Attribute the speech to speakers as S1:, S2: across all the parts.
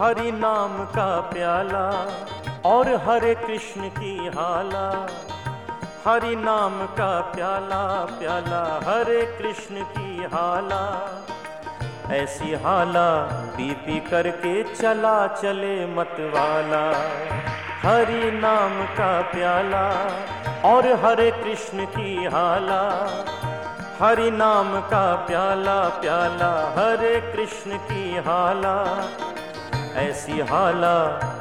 S1: हरि नाम का प्याला और हरे कृष्ण की हाला। हरि नाम का प्याला प्याला हरे कृष्ण की हाला। ऐसी हाला पी पी करके चला चले मतवाला। हरि नाम का प्याला और हरे कृष्ण की हाला। हरि नाम का प्याला प्याला हरे कृष्ण की हाला। ऐसी हाला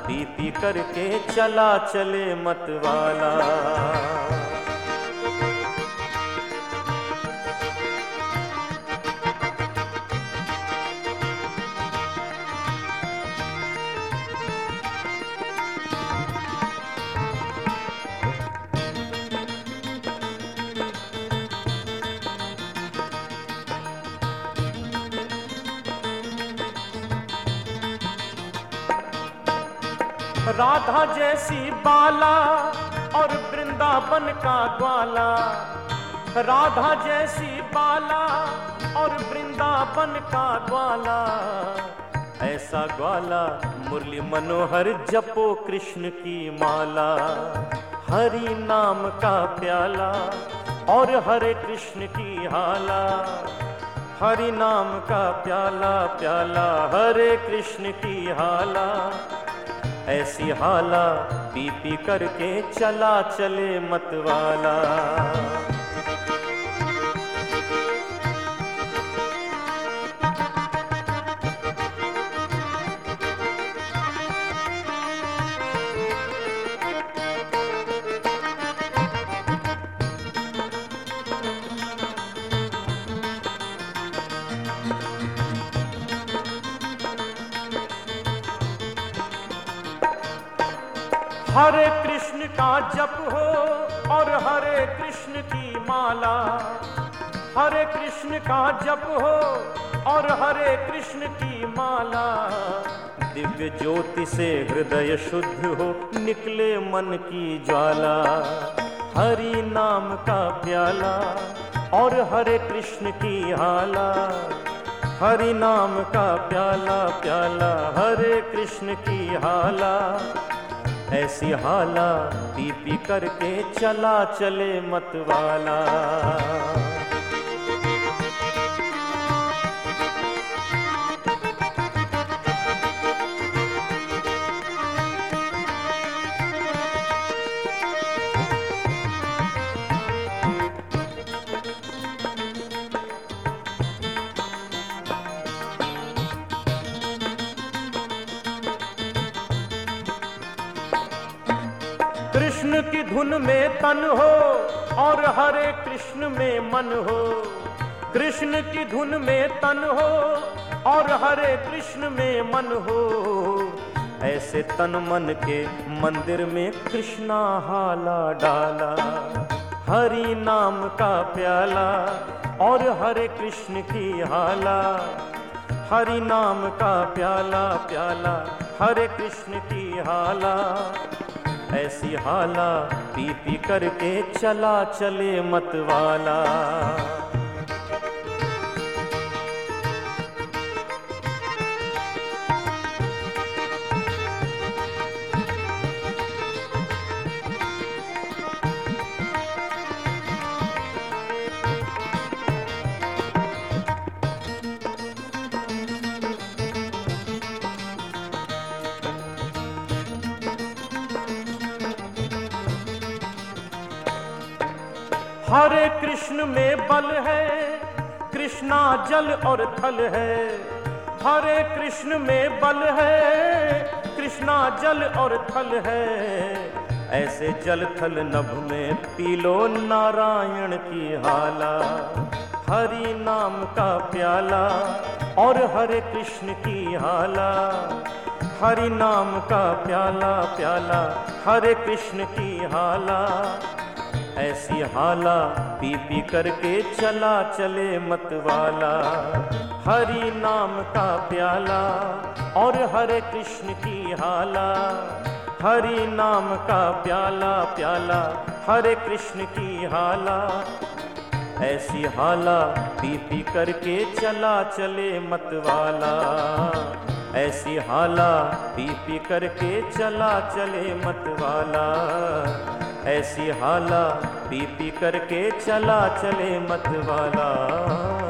S1: पी पी करके चला चले मतवाला। राधा जैसी बाला और वृंदावन का ग्वाला। राधा जैसी बाला और वृंदावन का ग्वाला। ऐसा ग्वाला, मुरली मनोहर जपो कृष्ण की माला। हरि नाम का प्याला और हरे कृष्ण की हाला। हरि नाम का प्याला प्याला, हरे कृष्ण की हाला। ऐसी हाला पी पी करके चला चले मतवाला। हरे कृष्ण का जप हो और हरे कृष्ण की माला। हरे कृष्ण का जप हो और हरे कृष्ण की माला। दिव्य ज्योति से हृदय शुद्ध हो, निकले मन की ज्वाला। हरि नाम का प्याला और हरे कृष्ण की हाला हरि नाम का प्याला प्याला, हरे कृष्ण की हाला ऐसी हाला पी पी करके चला चले मतवाला। कृष्ण की धुन में तन हो और हरे कृष्ण में मन हो। कृष्ण की धुन में तन हो और हरे कृष्ण में मन हो। ऐसे तन मन के मंदिर में कृष्णा हाला डाला, हरि नाम का प्याला और हरे कृष्ण की हाला। हरि नाम का प्याला प्याला, हरे कृष्ण की हाला। ऐसी हाला पी पी करके चला चले मतवाला। हरे कृष्ण में बल है, कृष्णा जल और थल है। हरे कृष्ण में बल है, कृष्णा जल और थल है। ऐसे जल थल नभ में पीलो नारायण की हाला। हरि नाम का प्याला और हरे कृष्ण की हाला। हरि नाम का प्याला प्याला, हरे कृष्ण की हाला। ऐसी हाला पी पी करके चला चले मतवाला। हरि नाम का प्याला और हरे कृष्ण की हाला। हरि नाम का प्याला प्याला, हरे कृष्ण की हाला। ऐसी हाला पी पी करके चला चले मतवाला। ऐसी हाला पी पी करके चला चले मतवाला। ऐसी हाला पी पी करके चला चले मतवाला।